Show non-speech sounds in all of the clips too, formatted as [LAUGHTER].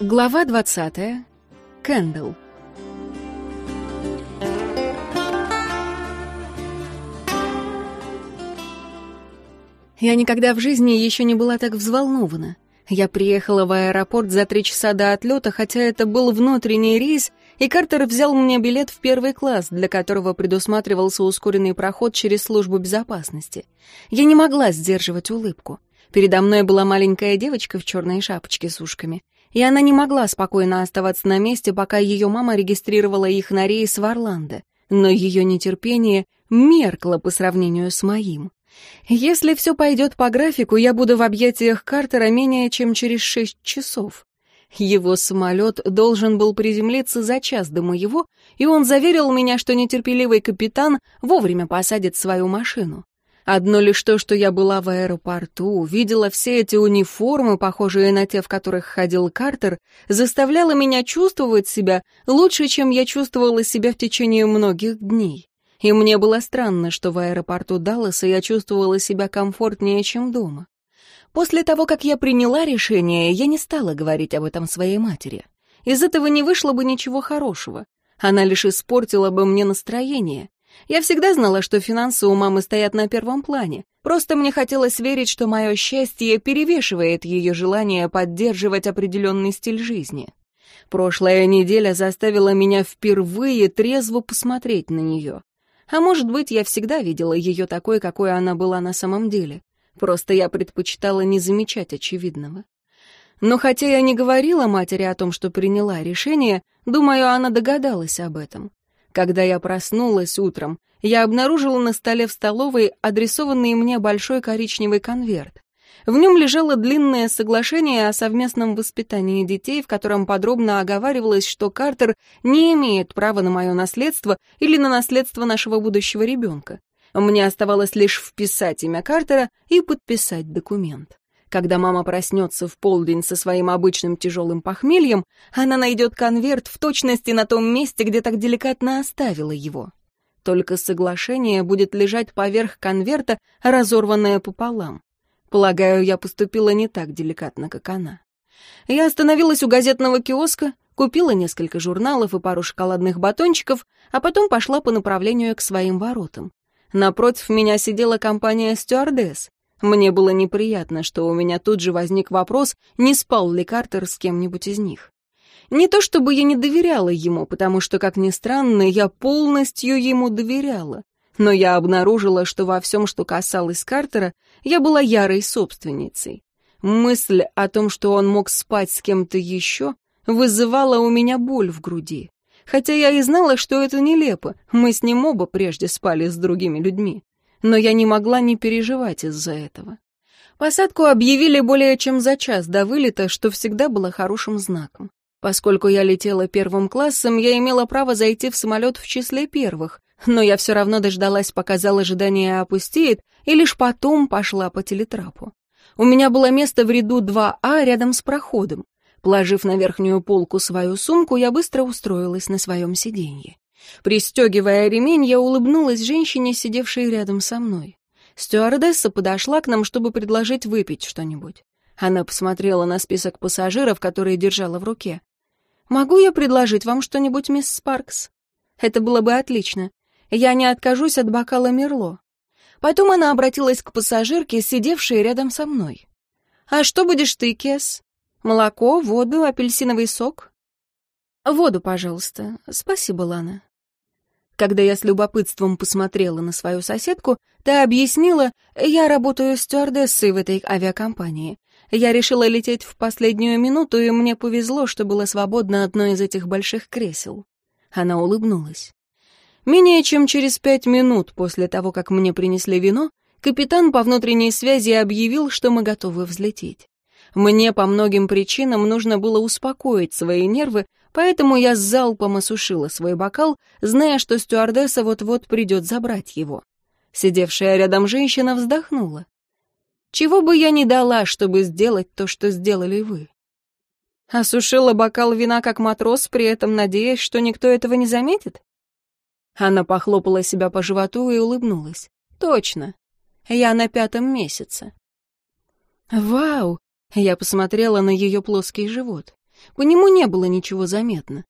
Глава 20. Кэндл. Я никогда в жизни еще не была так взволнована. Я приехала в аэропорт за три часа до отлета, хотя это был внутренний рейс, и Картер взял мне билет в первый класс, для которого предусматривался ускоренный проход через службу безопасности. Я не могла сдерживать улыбку. Передо мной была маленькая девочка в черной шапочке с ушками, и она не могла спокойно оставаться на месте, пока ее мама регистрировала их на рейс в Орландо. Но ее нетерпение меркло по сравнению с моим. Если все пойдет по графику, я буду в объятиях Картера менее чем через шесть часов. Его самолет должен был приземлиться за час до моего, и он заверил меня, что нетерпеливый капитан вовремя посадит свою машину. Одно лишь то, что я была в аэропорту, видела все эти униформы, похожие на те, в которых ходил Картер, заставляло меня чувствовать себя лучше, чем я чувствовала себя в течение многих дней. И мне было странно, что в аэропорту Далласа я чувствовала себя комфортнее, чем дома. После того, как я приняла решение, я не стала говорить об этом своей матери. Из этого не вышло бы ничего хорошего. Она лишь испортила бы мне настроение. Я всегда знала, что финансы у мамы стоят на первом плане. Просто мне хотелось верить, что мое счастье перевешивает ее желание поддерживать определенный стиль жизни. Прошлая неделя заставила меня впервые трезво посмотреть на нее. А может быть, я всегда видела ее такой, какой она была на самом деле. Просто я предпочитала не замечать очевидного. Но хотя я не говорила матери о том, что приняла решение, думаю, она догадалась об этом. Когда я проснулась утром, я обнаружила на столе в столовой адресованный мне большой коричневый конверт. В нем лежало длинное соглашение о совместном воспитании детей, в котором подробно оговаривалось, что Картер не имеет права на мое наследство или на наследство нашего будущего ребенка. Мне оставалось лишь вписать имя Картера и подписать документ. Когда мама проснется в полдень со своим обычным тяжелым похмельем, она найдет конверт в точности на том месте, где так деликатно оставила его. Только соглашение будет лежать поверх конверта, разорванное пополам. Полагаю, я поступила не так деликатно, как она. Я остановилась у газетного киоска, купила несколько журналов и пару шоколадных батончиков, а потом пошла по направлению к своим воротам. Напротив меня сидела компания стюардесс. Мне было неприятно, что у меня тут же возник вопрос, не спал ли Картер с кем-нибудь из них. Не то чтобы я не доверяла ему, потому что, как ни странно, я полностью ему доверяла. Но я обнаружила, что во всем, что касалось Картера, я была ярой собственницей. Мысль о том, что он мог спать с кем-то еще, вызывала у меня боль в груди. Хотя я и знала, что это нелепо, мы с ним оба прежде спали с другими людьми но я не могла не переживать из-за этого. Посадку объявили более чем за час до вылета, что всегда было хорошим знаком. Поскольку я летела первым классом, я имела право зайти в самолет в числе первых, но я все равно дождалась, пока зал ожидания опустеет, и лишь потом пошла по телетрапу. У меня было место в ряду 2А рядом с проходом. Положив на верхнюю полку свою сумку, я быстро устроилась на своем сиденье. Пристегивая ремень, я улыбнулась женщине, сидевшей рядом со мной. Стюардесса подошла к нам, чтобы предложить выпить что-нибудь. Она посмотрела на список пассажиров, которые держала в руке. «Могу я предложить вам что-нибудь, мисс Спаркс?» «Это было бы отлично. Я не откажусь от бокала Мерло». Потом она обратилась к пассажирке, сидевшей рядом со мной. «А что будешь ты, Кес? Молоко, воду, апельсиновый сок?» «Воду, пожалуйста. Спасибо, Лана». Когда я с любопытством посмотрела на свою соседку, та объяснила, я работаю стюардессой в этой авиакомпании. Я решила лететь в последнюю минуту, и мне повезло, что было свободно одно из этих больших кресел. Она улыбнулась. Менее чем через пять минут после того, как мне принесли вино, капитан по внутренней связи объявил, что мы готовы взлететь. Мне по многим причинам нужно было успокоить свои нервы, поэтому я с залпом осушила свой бокал, зная, что стюардесса вот-вот придет забрать его. Сидевшая рядом женщина вздохнула. «Чего бы я ни дала, чтобы сделать то, что сделали вы?» Осушила бокал вина как матрос, при этом надеясь, что никто этого не заметит? Она похлопала себя по животу и улыбнулась. «Точно. Я на пятом месяце». «Вау!» Я посмотрела на ее плоский живот. По нему не было ничего заметно.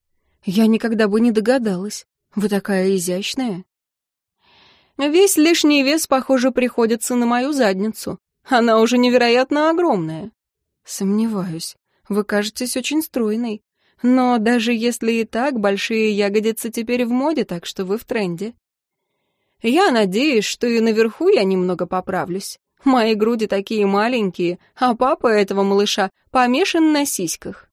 Я никогда бы не догадалась. Вы такая изящная. Весь лишний вес, похоже, приходится на мою задницу. Она уже невероятно огромная. Сомневаюсь. Вы кажетесь очень стройной. Но даже если и так, большие ягодицы теперь в моде, так что вы в тренде. Я надеюсь, что и наверху я немного поправлюсь. Мои груди такие маленькие, а папа этого малыша помешан на сиськах.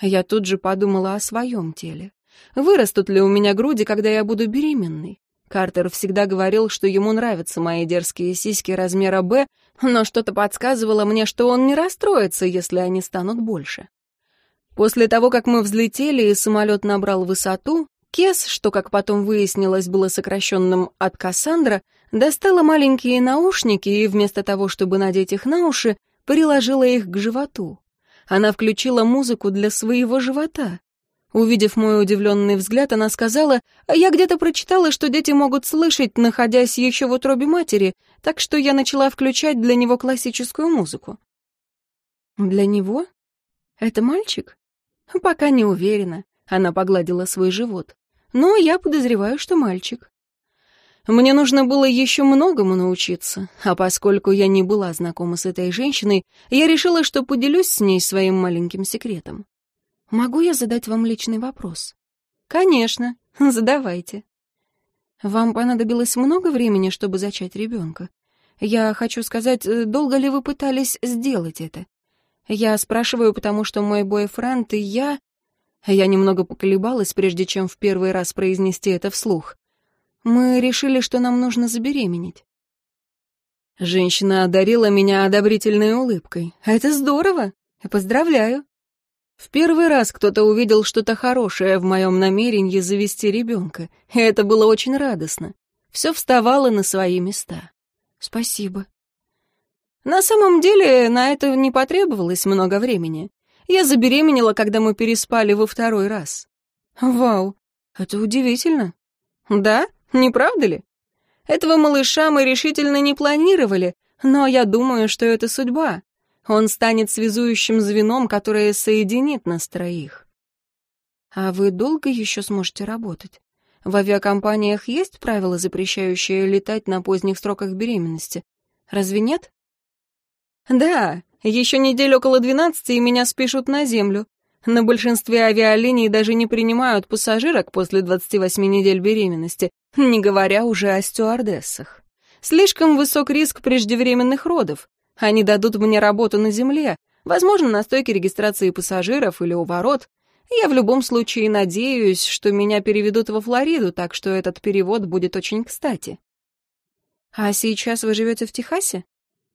Я тут же подумала о своем теле. Вырастут ли у меня груди, когда я буду беременной? Картер всегда говорил, что ему нравятся мои дерзкие сиськи размера «Б», но что-то подсказывало мне, что он не расстроится, если они станут больше. После того, как мы взлетели и самолет набрал высоту, Кес, что, как потом выяснилось, было сокращенным от Кассандра, достала маленькие наушники и вместо того, чтобы надеть их на уши, приложила их к животу. Она включила музыку для своего живота. Увидев мой удивленный взгляд, она сказала, «Я где-то прочитала, что дети могут слышать, находясь еще в утробе матери, так что я начала включать для него классическую музыку». «Для него? Это мальчик?» «Пока не уверена», — она погладила свой живот. «Но я подозреваю, что мальчик». Мне нужно было еще многому научиться, а поскольку я не была знакома с этой женщиной, я решила, что поделюсь с ней своим маленьким секретом. Могу я задать вам личный вопрос? Конечно, [LAUGHS] задавайте. Вам понадобилось много времени, чтобы зачать ребенка? Я хочу сказать, э, долго ли вы пытались сделать это? Я спрашиваю, потому что мой бойфренд и я... Я немного поколебалась, прежде чем в первый раз произнести это вслух. Мы решили, что нам нужно забеременеть. Женщина одарила меня одобрительной улыбкой. Это здорово. Поздравляю. В первый раз кто-то увидел что-то хорошее в моем намерении завести ребенка, и это было очень радостно. Все вставало на свои места. Спасибо. На самом деле, на это не потребовалось много времени. Я забеременела, когда мы переспали во второй раз. Вау, это удивительно. Да, не правда ли? Этого малыша мы решительно не планировали, но я думаю, что это судьба. Он станет связующим звеном, которое соединит нас троих. А вы долго еще сможете работать? В авиакомпаниях есть правила, запрещающие летать на поздних сроках беременности? Разве нет? Да, еще неделю около двенадцати, и меня спишут на землю. На большинстве авиалиний даже не принимают пассажирок после 28 недель беременности, не говоря уже о стюардессах. Слишком высок риск преждевременных родов. Они дадут мне работу на земле, возможно, на стойке регистрации пассажиров или у ворот. Я в любом случае надеюсь, что меня переведут во Флориду, так что этот перевод будет очень кстати. «А сейчас вы живете в Техасе?»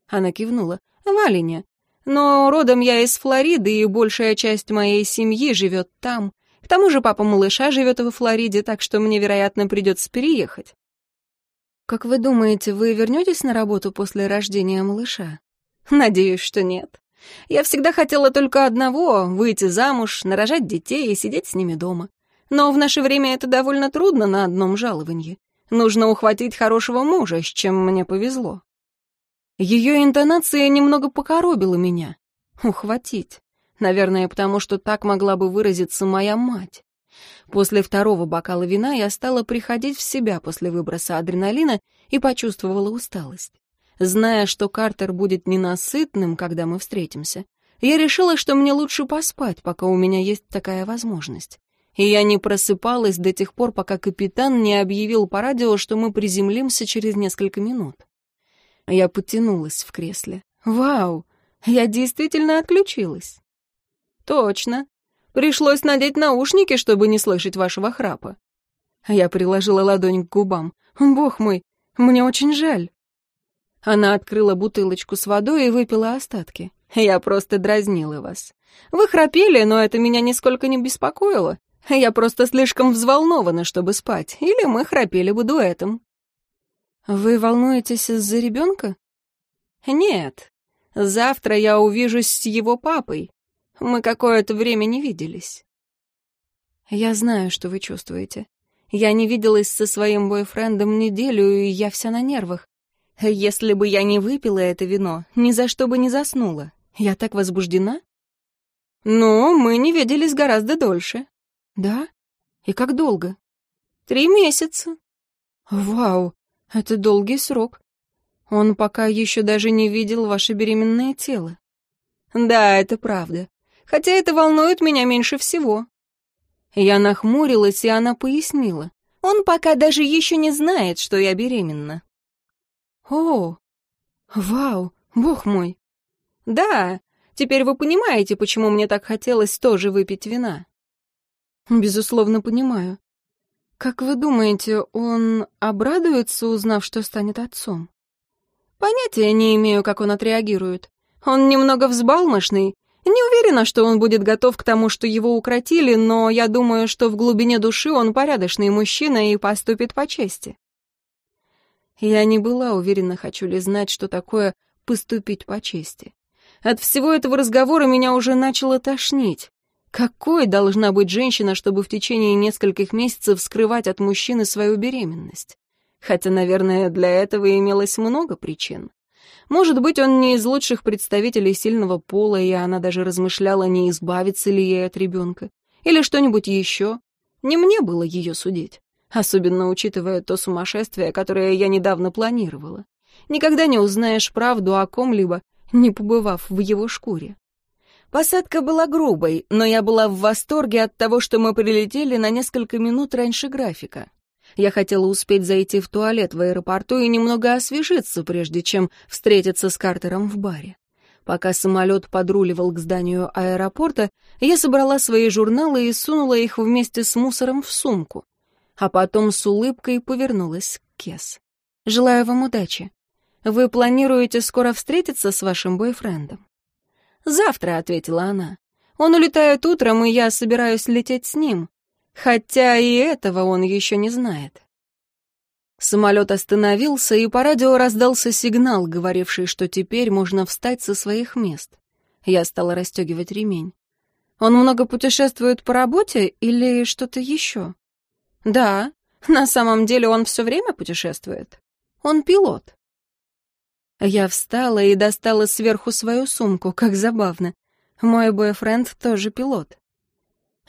Она кивнула. «В Алине. Но родом я из Флориды, и большая часть моей семьи живет там. К тому же папа малыша живет во Флориде, так что мне, вероятно, придется переехать». «Как вы думаете, вы вернетесь на работу после рождения малыша?» Надеюсь, что нет. Я всегда хотела только одного — выйти замуж, нарожать детей и сидеть с ними дома. Но в наше время это довольно трудно на одном жаловании. Нужно ухватить хорошего мужа, с чем мне повезло. Ее интонация немного покоробила меня. Ухватить. Наверное, потому что так могла бы выразиться моя мать. После второго бокала вина я стала приходить в себя после выброса адреналина и почувствовала усталость. Зная, что Картер будет ненасытным, когда мы встретимся, я решила, что мне лучше поспать, пока у меня есть такая возможность. И я не просыпалась до тех пор, пока капитан не объявил по радио, что мы приземлимся через несколько минут. Я потянулась в кресле. «Вау! Я действительно отключилась!» «Точно. Пришлось надеть наушники, чтобы не слышать вашего храпа». Я приложила ладонь к губам. «Бог мой, мне очень жаль». Она открыла бутылочку с водой и выпила остатки. Я просто дразнила вас. Вы храпели, но это меня нисколько не беспокоило. Я просто слишком взволнована, чтобы спать. Или мы храпели бы дуэтом. Вы волнуетесь из-за ребенка? Нет. Завтра я увижусь с его папой. Мы какое-то время не виделись. Я знаю, что вы чувствуете. Я не виделась со своим бойфрендом неделю, и я вся на нервах. Если бы я не выпила это вино, ни за что бы не заснула. Я так возбуждена. «Ну, мы не виделись гораздо дольше». «Да? И как долго?» «Три месяца». «Вау, это долгий срок. Он пока еще даже не видел ваше беременное тело». «Да, это правда. Хотя это волнует меня меньше всего». Я нахмурилась, и она пояснила. «Он пока даже еще не знает, что я беременна». «О, вау, бог мой!» «Да, теперь вы понимаете, почему мне так хотелось тоже выпить вина». «Безусловно, понимаю. Как вы думаете, он обрадуется, узнав, что станет отцом?» «Понятия не имею, как он отреагирует. Он немного взбалмошный. Не уверена, что он будет готов к тому, что его укротили, но я думаю, что в глубине души он порядочный мужчина и поступит по чести». Я не была уверена, хочу ли знать, что такое «поступить по чести». От всего этого разговора меня уже начало тошнить. Какой должна быть женщина, чтобы в течение нескольких месяцев скрывать от мужчины свою беременность? Хотя, наверное, для этого имелось много причин. Может быть, он не из лучших представителей сильного пола, и она даже размышляла, не избавиться ли ей от ребенка. Или что-нибудь еще. Не мне было ее судить. Особенно учитывая то сумасшествие, которое я недавно планировала. Никогда не узнаешь правду о ком-либо, не побывав в его шкуре. Посадка была грубой, но я была в восторге от того, что мы прилетели на несколько минут раньше графика. Я хотела успеть зайти в туалет в аэропорту и немного освежиться, прежде чем встретиться с Картером в баре. Пока самолет подруливал к зданию аэропорта, я собрала свои журналы и сунула их вместе с мусором в сумку. А потом с улыбкой повернулась к Кес. «Желаю вам удачи. Вы планируете скоро встретиться с вашим бойфрендом?» «Завтра», — ответила она. «Он улетает утром, и я собираюсь лететь с ним. Хотя и этого он еще не знает». Самолет остановился, и по радио раздался сигнал, говоривший, что теперь можно встать со своих мест. Я стала расстегивать ремень. «Он много путешествует по работе или что-то еще?» «Да, на самом деле он все время путешествует. Он пилот». Я встала и достала сверху свою сумку, как забавно. Мой бойфренд тоже пилот.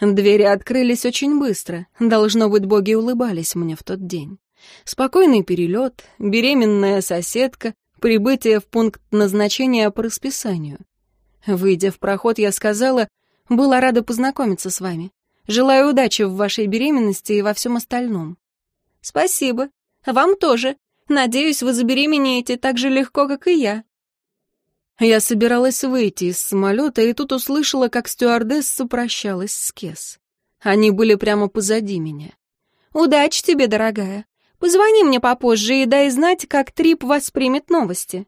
Двери открылись очень быстро. Должно быть, боги улыбались мне в тот день. Спокойный перелет, беременная соседка, прибытие в пункт назначения по расписанию. Выйдя в проход, я сказала, «Была рада познакомиться с вами. Желаю удачи в вашей беременности и во всем остальном». «Спасибо. Вам тоже», Надеюсь, вы забеременеете так же легко, как и я». Я собиралась выйти из самолета, и тут услышала, как стюардесса прощалась с Кес. Они были прямо позади меня. «Удачи тебе, дорогая. Позвони мне попозже и дай знать, как Трип воспримет новости».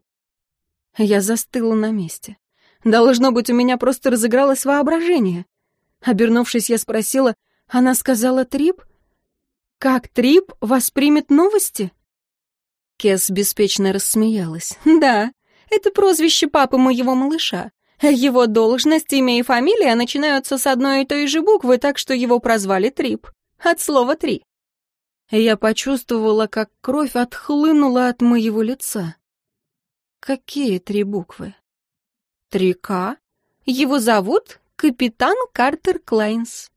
Я застыла на месте. Должно быть, у меня просто разыгралось воображение. Обернувшись, я спросила, она сказала Трип? Как Трип воспримет новости? Кес беспечно рассмеялась. «Да, это прозвище папы моего малыша. Его должность, имя и фамилия начинаются с одной и той же буквы, так что его прозвали Трип. От слова «три». Я почувствовала, как кровь отхлынула от моего лица. Какие три буквы? Три К? Его зовут Капитан Картер Клайнс.